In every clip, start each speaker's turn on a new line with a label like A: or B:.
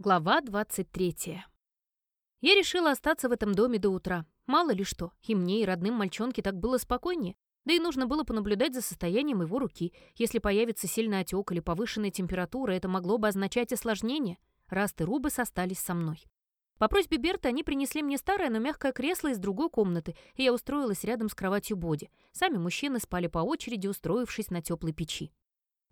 A: Глава 23. Я решила остаться в этом доме до утра. Мало ли что, и мне, и родным мальчонке так было спокойнее. Да и нужно было понаблюдать за состоянием его руки. Если появится сильный отек или повышенная температура, это могло бы означать осложнение. Раст и Рубес остались со мной. По просьбе Берта они принесли мне старое, но мягкое кресло из другой комнаты, и я устроилась рядом с кроватью Боди. Сами мужчины спали по очереди, устроившись на теплой печи.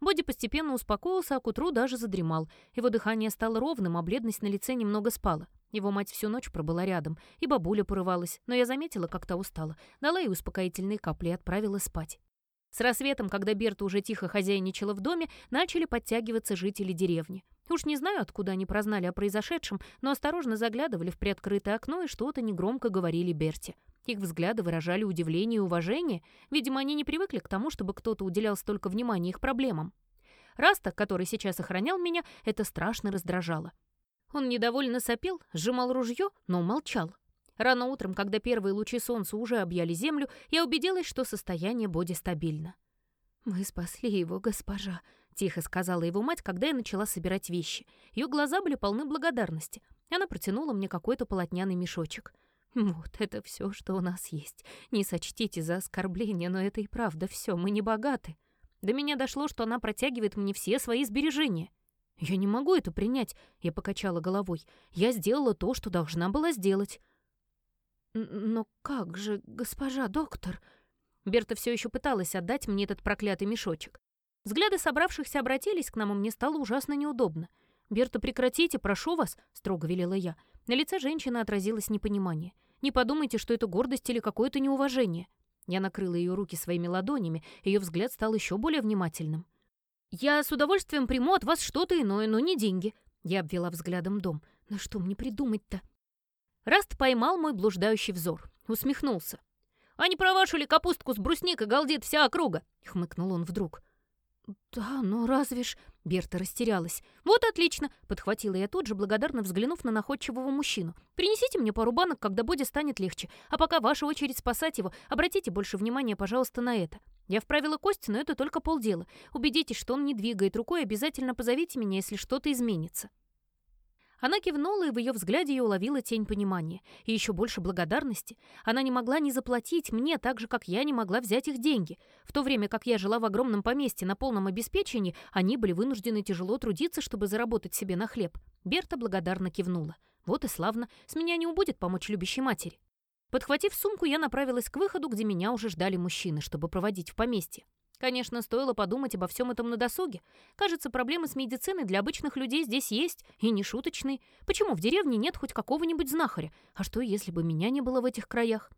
A: Боди постепенно успокоился, а к утру даже задремал. Его дыхание стало ровным, а бледность на лице немного спала. Его мать всю ночь пробыла рядом, и бабуля порывалась, но я заметила, как та устала. Дала ей успокоительные капли и отправила спать. С рассветом, когда Берта уже тихо хозяйничала в доме, начали подтягиваться жители деревни. Уж не знаю, откуда они прознали о произошедшем, но осторожно заглядывали в приоткрытое окно и что-то негромко говорили Берте. Их взгляды выражали удивление и уважение. Видимо, они не привыкли к тому, чтобы кто-то уделял столько внимания их проблемам. Раста, который сейчас охранял меня, это страшно раздражало. Он недовольно сопел, сжимал ружье, но молчал. Рано утром, когда первые лучи солнца уже объяли землю, я убедилась, что состояние Боди стабильно. «Мы спасли его, госпожа», — тихо сказала его мать, когда я начала собирать вещи. Ее глаза были полны благодарности. Она протянула мне какой-то полотняный мешочек — вот это все, что у нас есть. Не сочтите за оскорбление, но это и правда все, мы не богаты. До меня дошло, что она протягивает мне все свои сбережения. Я не могу это принять, я покачала головой. Я сделала то, что должна была сделать. Но как же, госпожа доктор? Берта все еще пыталась отдать мне этот проклятый мешочек. Взгляды собравшихся обратились к нам, и мне стало ужасно неудобно. «Берта, прекратите, прошу вас», — строго велела я. На лице женщины отразилось непонимание. Не подумайте, что это гордость или какое-то неуважение. Я накрыла ее руки своими ладонями, ее взгляд стал еще более внимательным. «Я с удовольствием приму от вас что-то иное, но не деньги», — я обвела взглядом дом. «На что мне придумать-то?» Раст поймал мой блуждающий взор, усмехнулся. «А не про вашу ли капустку с брусникой галдит вся округа?» — хмыкнул он вдруг. «Да, но разве ж...» — Берта растерялась. «Вот отлично!» — подхватила я тут же, благодарно взглянув на находчивого мужчину. «Принесите мне пару банок, когда Боди станет легче. А пока ваша очередь спасать его, обратите больше внимания, пожалуйста, на это. Я вправила кость, но это только полдела. Убедитесь, что он не двигает рукой, обязательно позовите меня, если что-то изменится». Она кивнула, и в ее взгляде я уловила тень понимания. И еще больше благодарности. Она не могла не заплатить мне, так же, как я не могла взять их деньги. В то время как я жила в огромном поместье на полном обеспечении, они были вынуждены тяжело трудиться, чтобы заработать себе на хлеб. Берта благодарно кивнула. Вот и славно. С меня не убудет помочь любящей матери. Подхватив сумку, я направилась к выходу, где меня уже ждали мужчины, чтобы проводить в поместье. Конечно, стоило подумать обо всем этом на досуге. Кажется, проблемы с медициной для обычных людей здесь есть, и не шуточные. Почему в деревне нет хоть какого-нибудь знахаря? А что, если бы меня не было в этих краях?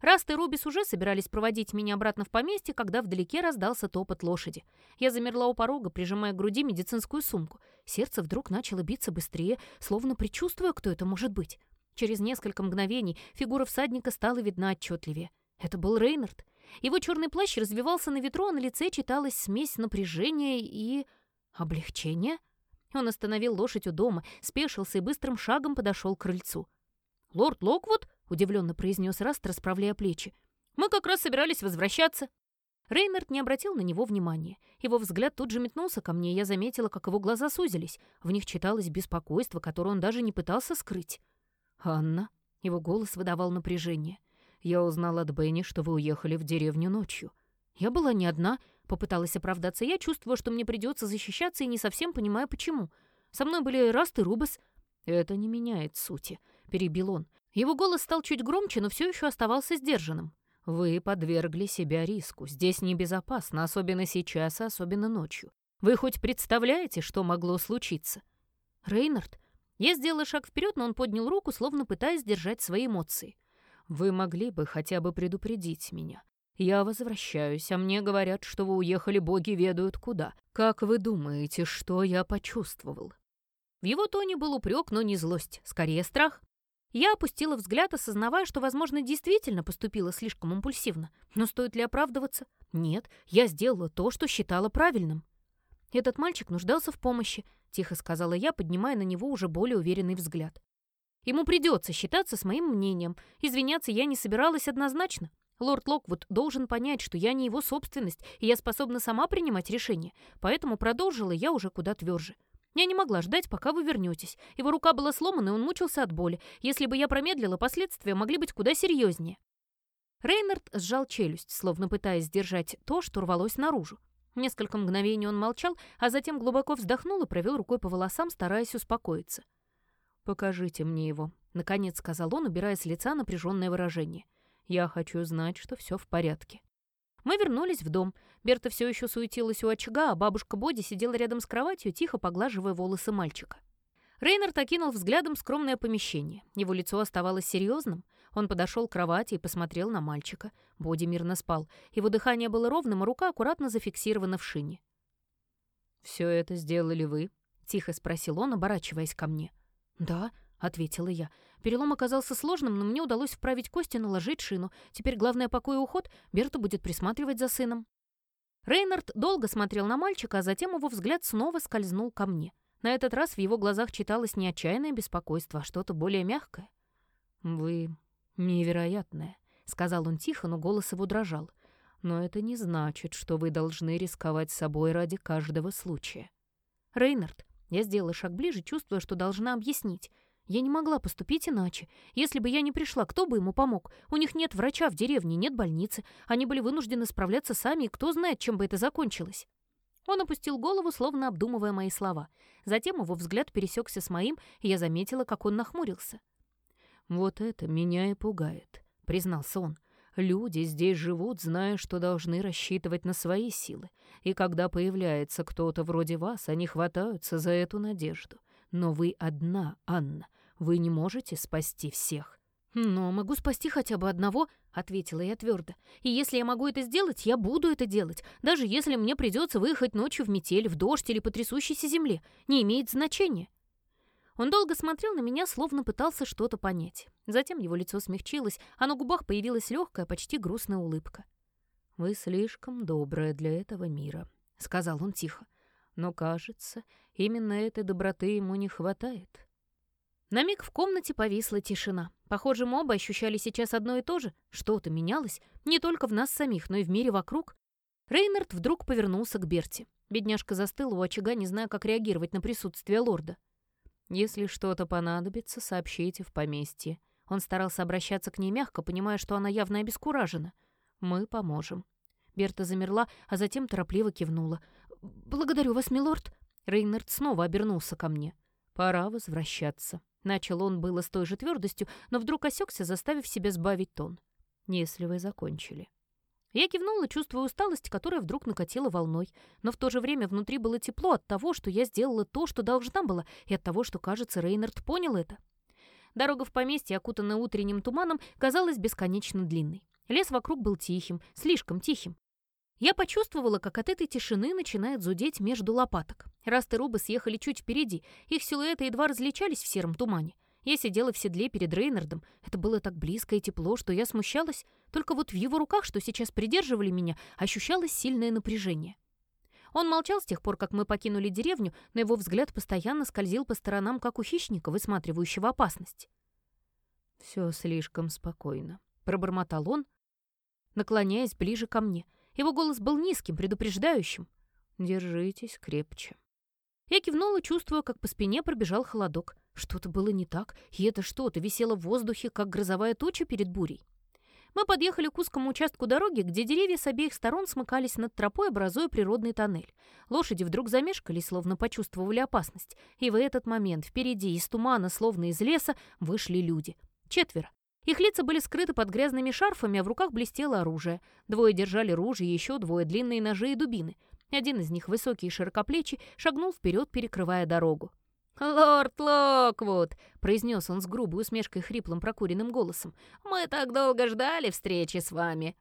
A: Раст и Рубис уже собирались проводить меня обратно в поместье, когда вдалеке раздался топот лошади. Я замерла у порога, прижимая к груди медицинскую сумку. Сердце вдруг начало биться быстрее, словно предчувствуя, кто это может быть. Через несколько мгновений фигура всадника стала видна отчетливее. Это был Рейнард. Его черный плащ развивался на ветру, а на лице читалась смесь напряжения и... облегчения. Он остановил лошадь у дома, спешился и быстрым шагом подошел к крыльцу. «Лорд Локвуд?» — удивленно произнес Раст, расправляя плечи. «Мы как раз собирались возвращаться». Рейнард не обратил на него внимания. Его взгляд тут же метнулся ко мне, и я заметила, как его глаза сузились. В них читалось беспокойство, которое он даже не пытался скрыть. «Анна?» — его голос выдавал напряжение. Я узнал от Бенни, что вы уехали в деревню ночью. Я была не одна, попыталась оправдаться. Я чувствую, что мне придется защищаться и не совсем понимаю, почему. Со мной были Раст и Рубас. Это не меняет сути, перебил он. Его голос стал чуть громче, но все еще оставался сдержанным. Вы подвергли себя риску. Здесь небезопасно, особенно сейчас, особенно ночью. Вы хоть представляете, что могло случиться? Рейнард? Я сделала шаг вперед, но он поднял руку, словно пытаясь сдержать свои эмоции. Вы могли бы хотя бы предупредить меня. Я возвращаюсь, а мне говорят, что вы уехали, боги ведают куда. Как вы думаете, что я почувствовал?» В его тоне был упрек, но не злость, скорее страх. Я опустила взгляд, осознавая, что, возможно, действительно поступила слишком импульсивно. Но стоит ли оправдываться? Нет, я сделала то, что считала правильным. «Этот мальчик нуждался в помощи», — тихо сказала я, поднимая на него уже более уверенный взгляд. Ему придется считаться с моим мнением. Извиняться я не собиралась однозначно. Лорд Локвуд должен понять, что я не его собственность, и я способна сама принимать решения, поэтому продолжила я уже куда тверже. Я не могла ждать, пока вы вернетесь. Его рука была сломана, и он мучился от боли. Если бы я промедлила, последствия могли быть куда серьезнее. Рейнард сжал челюсть, словно пытаясь сдержать то, что рвалось наружу. Несколько мгновений он молчал, а затем глубоко вздохнул и провел рукой по волосам, стараясь успокоиться. «Покажите мне его», — наконец сказал он, убирая с лица напряженное выражение. «Я хочу знать, что все в порядке». Мы вернулись в дом. Берта все еще суетилась у очага, а бабушка Боди сидела рядом с кроватью, тихо поглаживая волосы мальчика. Рейнард окинул взглядом скромное помещение. Его лицо оставалось серьезным. Он подошел к кровати и посмотрел на мальчика. Боди мирно спал. Его дыхание было ровным, а рука аккуратно зафиксирована в шине. «Все это сделали вы?» — тихо спросил он, оборачиваясь ко мне. «Да», — ответила я. Перелом оказался сложным, но мне удалось вправить кости и наложить шину. Теперь главное покой и уход. Берта будет присматривать за сыном. Рейнард долго смотрел на мальчика, а затем его взгляд снова скользнул ко мне. На этот раз в его глазах читалось не отчаянное беспокойство, а что-то более мягкое. «Вы невероятное», — сказал он тихо, но голос его дрожал. «Но это не значит, что вы должны рисковать собой ради каждого случая». «Рейнард», я сделала шаг ближе, чувствуя, что должна объяснить. Я не могла поступить иначе. Если бы я не пришла, кто бы ему помог? У них нет врача в деревне, нет больницы. Они были вынуждены справляться сами, и кто знает, чем бы это закончилось. Он опустил голову, словно обдумывая мои слова. Затем его взгляд пересекся с моим, и я заметила, как он нахмурился. «Вот это меня и пугает», — признался он. «Люди здесь живут, зная, что должны рассчитывать на свои силы. И когда появляется кто-то вроде вас, они хватаются за эту надежду. Но вы одна, Анна. Вы не можете спасти всех». «Но могу спасти хотя бы одного», — ответила я твердо. «И если я могу это сделать, я буду это делать, даже если мне придется выехать ночью в метель, в дождь или по трясущейся земле. Не имеет значения». Он долго смотрел на меня, словно пытался что-то понять. Затем его лицо смягчилось, а на губах появилась легкая, почти грустная улыбка. «Вы слишком добрая для этого мира», — сказал он тихо. «Но, кажется, именно этой доброты ему не хватает». На миг в комнате повисла тишина. Похоже, мы оба ощущали сейчас одно и то же. Что-то менялось, не только в нас самих, но и в мире вокруг. Рейнард вдруг повернулся к Берти. Бедняжка застыла у очага, не зная, как реагировать на присутствие лорда. «Если что-то понадобится, сообщите в поместье». Он старался обращаться к ней мягко, понимая, что она явно обескуражена. «Мы поможем». Берта замерла, а затем торопливо кивнула. «Благодарю вас, милорд». Рейнард снова обернулся ко мне. «Пора возвращаться». Начал он было с той же твердостью, но вдруг осекся, заставив себя сбавить тон. «Если вы закончили». Я кивнула, чувствуя усталость, которая вдруг накатила волной. Но в то же время внутри было тепло от того, что я сделала то, что должна была, и от того, что, кажется, Рейнард понял это. Дорога в поместье, окутанная утренним туманом, казалась бесконечно длинной. Лес вокруг был тихим, слишком тихим. Я почувствовала, как от этой тишины начинает зудеть между лопаток. Раст и Рубы съехали чуть впереди, их силуэты едва различались в сером тумане. Я сидела в седле перед Рейнардом. Это было так близко и тепло, что я смущалась. Только вот в его руках, что сейчас придерживали меня, ощущалось сильное напряжение. Он молчал с тех пор, как мы покинули деревню, но его взгляд постоянно скользил по сторонам, как у хищника, высматривающего опасность. «Все слишком спокойно», — пробормотал он, наклоняясь ближе ко мне — его голос был низким, предупреждающим. «Держитесь крепче». Я кивнула, чувствуя, как по спине пробежал холодок. Что-то было не так, и это что-то висело в воздухе, как грозовая туча перед бурей. Мы подъехали к узкому участку дороги, где деревья с обеих сторон смыкались над тропой, образуя природный тоннель. Лошади вдруг замешкались, словно почувствовали опасность. И в этот момент впереди из тумана, словно из леса, вышли люди. Четверо. Их лица были скрыты под грязными шарфами, а в руках блестело оружие. Двое держали ружья, еще двое — длинные ножи и дубины. Один из них, высокий и широкоплечий, шагнул вперед, перекрывая дорогу. «Лорд Локвуд!» — произнес он с грубой усмешкой хриплым прокуренным голосом. «Мы так долго ждали встречи с вами!»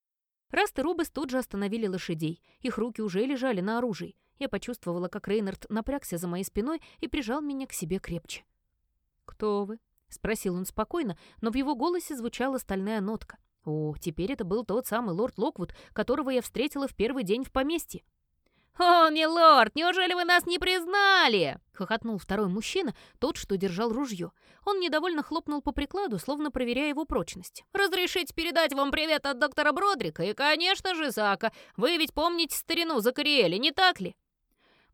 A: Раст и Рубас тут же остановили лошадей. Их руки уже лежали на оружии. Я почувствовала, как Рейнард напрягся за моей спиной и прижал меня к себе крепче. «Кто вы?» — спросил он спокойно, но в его голосе звучала стальная нотка. О, теперь это был тот самый лорд Локвуд, которого я встретила в первый день в поместье. «О, милорд, неужели вы нас не признали?» — хохотнул второй мужчина, тот, что держал ружье. Он недовольно хлопнул по прикладу, словно проверяя его прочность. «Разрешите передать вам привет от доктора Бродрика и, конечно же, Зака. Вы ведь помните старину Закариэля, не так ли?»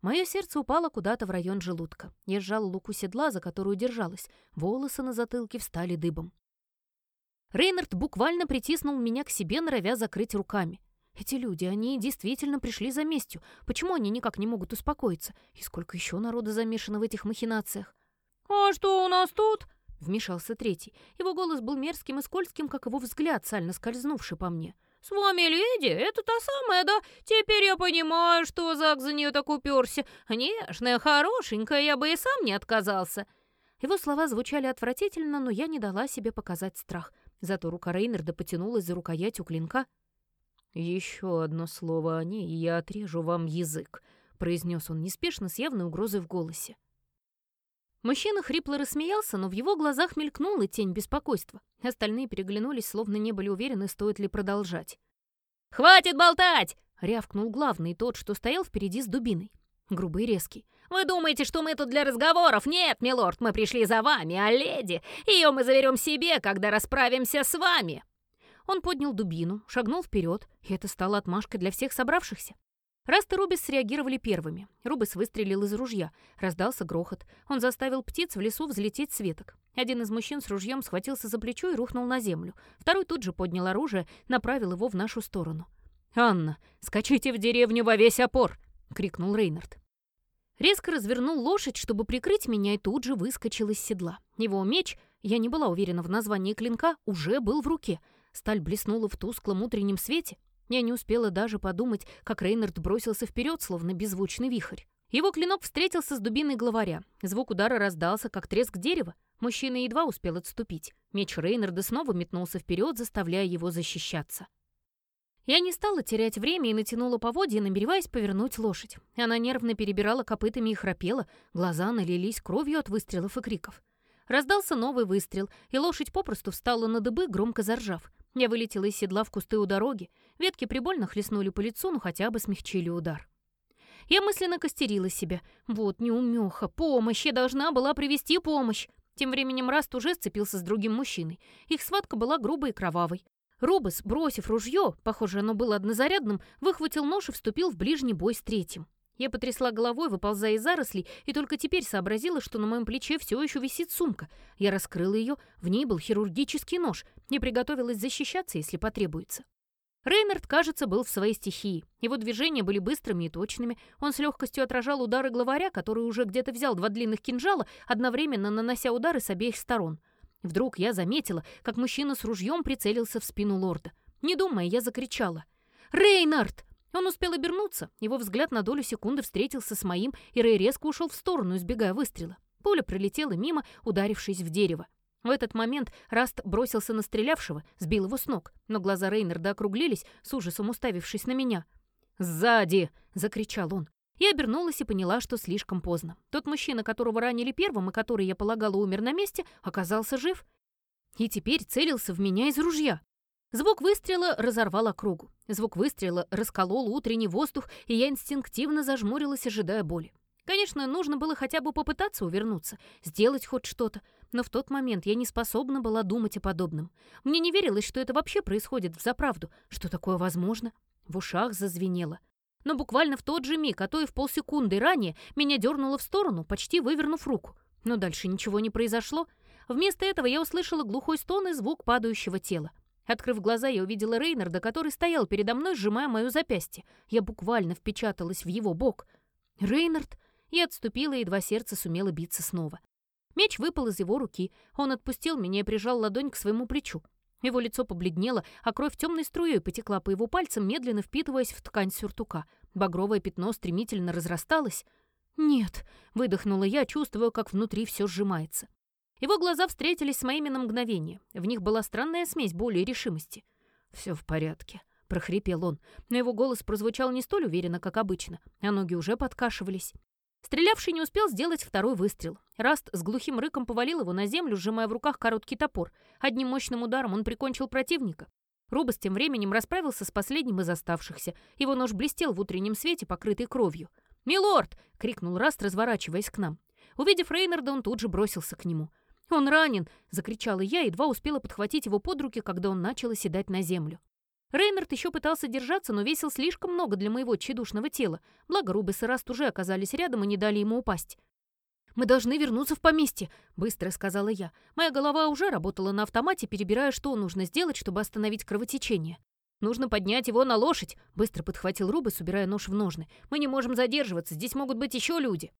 A: Мое сердце упало куда-то в район желудка. Я сжала луку седла, за которую держалась. Волосы на затылке встали дыбом. Рейнард буквально притиснул меня к себе, норовя закрыть руками. Эти люди, они действительно пришли за местью. Почему они никак не могут успокоиться? И сколько еще народа замешано в этих махинациях? «А что у нас тут?» — вмешался третий. Его голос был мерзким и скользким, как его взгляд, сально скользнувший по мне. «С вами леди? Это та самая, да? Теперь я понимаю, что Зак за нее так уперся. Нежная, хорошенькая, я бы и сам не отказался». Его слова звучали отвратительно, но я не дала себе показать страх. Зато рука Рейнарда потянулась за рукоятью клинка. «Еще одно слово о ней, и я отрежу вам язык», — произнес он неспешно с явной угрозой в голосе. Мужчина хрипло рассмеялся, но в его глазах мелькнула тень беспокойства. Остальные переглянулись, словно не были уверены, стоит ли продолжать. «Хватит болтать!» — рявкнул главный, тот, что стоял впереди с дубиной. Грубый и резкий. «Вы думаете, что мы тут для разговоров? Нет, милорд, мы пришли за вами, а леди, ее мы заберем себе, когда расправимся с вами!» Он поднял дубину, шагнул вперед, и это стало отмашкой для всех собравшихся. Раст и Рубис среагировали первыми. Рубис выстрелил из ружья. Раздался грохот. Он заставил птиц в лесу взлететь с веток. Один из мужчин с ружьем схватился за плечо и рухнул на землю. Второй тут же поднял оружие, направил его в нашу сторону. «Анна, скачите в деревню во весь опор!» — крикнул Рейнард. Резко развернул лошадь, чтобы прикрыть меня, и тут же выскочил из седла. Его меч, я не была уверена в названии клинка, уже был в руке. Сталь блеснула в тусклом утреннем свете. Я не успела даже подумать, как Рейнард бросился вперед, словно беззвучный вихрь. Его клинок встретился с дубиной главаря. Звук удара раздался, как треск дерева. Мужчина едва успел отступить. Меч Рейнарда снова метнулся вперед, заставляя его защищаться. Я не стала терять время и натянула поводья, намереваясь повернуть лошадь. Она нервно перебирала копытами и храпела, глаза налились кровью от выстрелов и криков. Раздался новый выстрел, и лошадь попросту встала на дыбы, громко заржав. Я вылетела из седла в кусты у дороги. Ветки прибольно хлестнули по лицу, но хотя бы смягчили удар. Я мысленно костерила себя. Вот неумеха, помощь, я должна была привести помощь. Тем временем Раст уже сцепился с другим мужчиной. Их схватка была грубой и кровавой. Рубас, бросив ружье, похоже, оно было однозарядным, выхватил нож и вступил в ближний бой с третьим. Я потрясла головой, выползая из зарослей, и только теперь сообразила, что на моем плече все еще висит сумка. Я раскрыла ее, в ней был хирургический нож, и приготовилась защищаться, если потребуется. Рейнард, кажется, был в своей стихии. Его движения были быстрыми и точными. Он с легкостью отражал удары главаря, который уже где-то взял два длинных кинжала, одновременно нанося удары с обеих сторон. Вдруг я заметила, как мужчина с ружьем прицелился в спину лорда. Не думая, я закричала. «Рейнард!» Он успел обернуться, его взгляд на долю секунды встретился с моим, и Рэй резко ушел в сторону, избегая выстрела. Пуля пролетела мимо, ударившись в дерево. В этот момент Раст бросился на стрелявшего, сбил его с ног, но глаза Рейнарда округлились, с ужасом уставившись на меня. «Сзади!» — закричал он. Я обернулась и поняла, что слишком поздно. Тот мужчина, которого ранили первым и который, я полагала, умер на месте, оказался жив. И теперь целился в меня из ружья. Звук выстрела разорвал округу. Звук выстрела расколол утренний воздух, и я инстинктивно зажмурилась, ожидая боли. Конечно, нужно было хотя бы попытаться увернуться, сделать хоть что-то, но в тот момент я не способна была думать о подобном. Мне не верилось, что это вообще происходит в заправду, что такое возможно. В ушах зазвенело. Но буквально в тот же миг, а то и в полсекунды ранее, меня дернуло в сторону, почти вывернув руку. Но дальше ничего не произошло. Вместо этого я услышала глухой стон и звук падающего тела. Открыв глаза, я увидела Рейнарда, который стоял передо мной, сжимая мое запястье. Я буквально впечаталась в его бок. «Рейнард!» Я отступила, и едва сердце сумело биться снова. Меч выпал из его руки. Он отпустил меня и прижал ладонь к своему плечу. Его лицо побледнело, а кровь темной струей потекла по его пальцам, медленно впитываясь в ткань сюртука. Багровое пятно стремительно разрасталось. «Нет», — выдохнула я, чувствуя, как внутри все сжимается. Его глаза встретились с моими на мгновение. В них была странная смесь боли и решимости. «Все в порядке», — прохрипел он, но его голос прозвучал не столь уверенно, как обычно, а ноги уже подкашивались. Стрелявший не успел сделать второй выстрел. Раст с глухим рыком повалил его на землю, сжимая в руках короткий топор. Одним мощным ударом он прикончил противника. Рубас тем временем расправился с последним из оставшихся. Его нож блестел в утреннем свете, покрытый кровью. «Милорд!» — крикнул Раст, разворачиваясь к нам. Увидев Рейнарда, он тут же бросился к нему. «Он ранен!» — закричала я, едва успела подхватить его под руки, когда он начал оседать на землю. Рейнард еще пытался держаться, но весил слишком много для моего тщедушного тела. Благо, Рубес и Раст уже оказались рядом и не дали ему упасть. «Мы должны вернуться в поместье», — быстро сказала я. Моя голова уже работала на автомате, перебирая, что нужно сделать, чтобы остановить кровотечение. «Нужно поднять его на лошадь», — быстро подхватил Рубес, убирая нож в ножны. «Мы не можем задерживаться, здесь могут быть еще люди».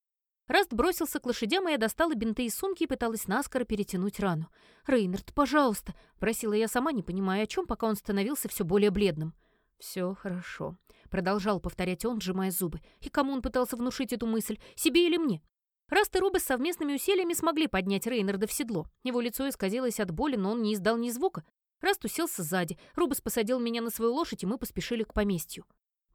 A: Раст бросился к лошадям, и я достала бинты из сумки и пыталась наскоро перетянуть рану. «Рейнард, пожалуйста!» — просила я сама, не понимая о чем, пока он становился все более бледным. «Все хорошо», — продолжал повторять он, сжимая зубы. И кому он пытался внушить эту мысль, себе или мне? Раст и Рубес совместными усилиями смогли поднять Рейнарда в седло. Его лицо исказилось от боли, но он не издал ни звука. Раст уселся сзади, Рубес посадил меня на свою лошадь, и мы поспешили к поместью.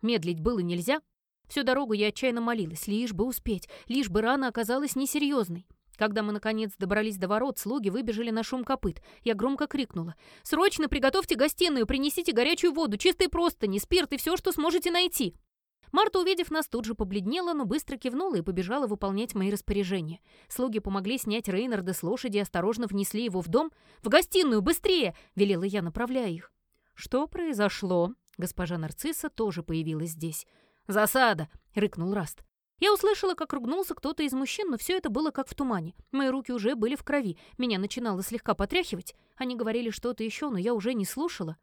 A: Медлить было нельзя, Всю дорогу я отчаянно молилась, лишь бы успеть, лишь бы рана оказалась несерьезной. Когда мы, наконец, добрались до ворот, слуги выбежали на шум копыт. Я громко крикнула. «Срочно приготовьте гостиную, принесите горячую воду, чистые простыни, спирт и все, что сможете найти!» Марта, увидев нас, тут же побледнела, но быстро кивнула и побежала выполнять мои распоряжения. Слуги помогли снять Рейнарда с лошади и осторожно внесли его в дом. «В гостиную, быстрее!» — велела я, направляя их. «Что произошло?» Госпожа Нарцисса тоже появилась здесь. «Засада!» — рыкнул Раст. Я услышала, как ругнулся кто-то из мужчин, но все это было как в тумане. Мои руки уже были в крови, меня начинало слегка потряхивать. Они говорили что-то еще, но я уже не слушала.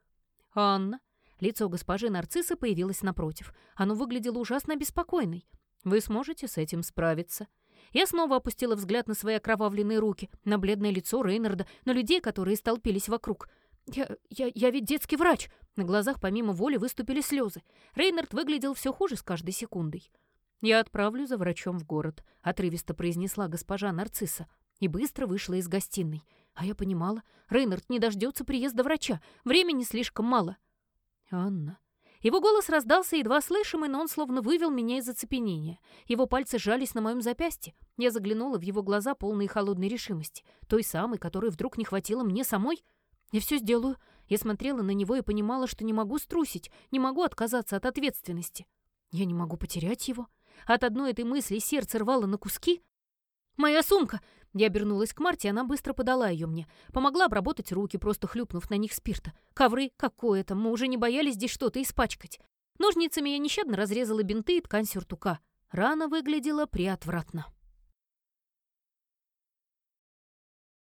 A: «Анна!» Лицо госпожи Нарциссы появилось напротив. Оно выглядело ужасно беспокойной. «Вы сможете с этим справиться?» Я снова опустила взгляд на свои окровавленные руки, на бледное лицо Рейнарда, на людей, которые столпились вокруг. «Я... я... я ведь детский врач!» На глазах помимо воли выступили слезы. Рейнард выглядел все хуже с каждой секундой. «Я отправлю за врачом в город», — отрывисто произнесла госпожа Нарцисса и быстро вышла из гостиной. А я понимала, Рейнард не дождется приезда врача, времени слишком мало. «Анна». Его голос раздался едва слышимый, но он словно вывел меня из оцепенения. Его пальцы сжались на моем запястье. Я заглянула в его глаза, полные холодной решимости. Той самой, которой вдруг не хватило мне самой. «Я все сделаю», я смотрела на него и понимала, что не могу струсить, не могу отказаться от ответственности. Я не могу потерять его. От одной этой мысли сердце рвало на куски. «Моя сумка!» Я обернулась к Марте, она быстро подала ее мне. Помогла обработать руки, просто хлюпнув на них спирта. Ковры, какое-то, мы уже не боялись здесь что-то испачкать. Ножницами я нещадно разрезала бинты и ткань сюртука. Рана выглядела приотвратно.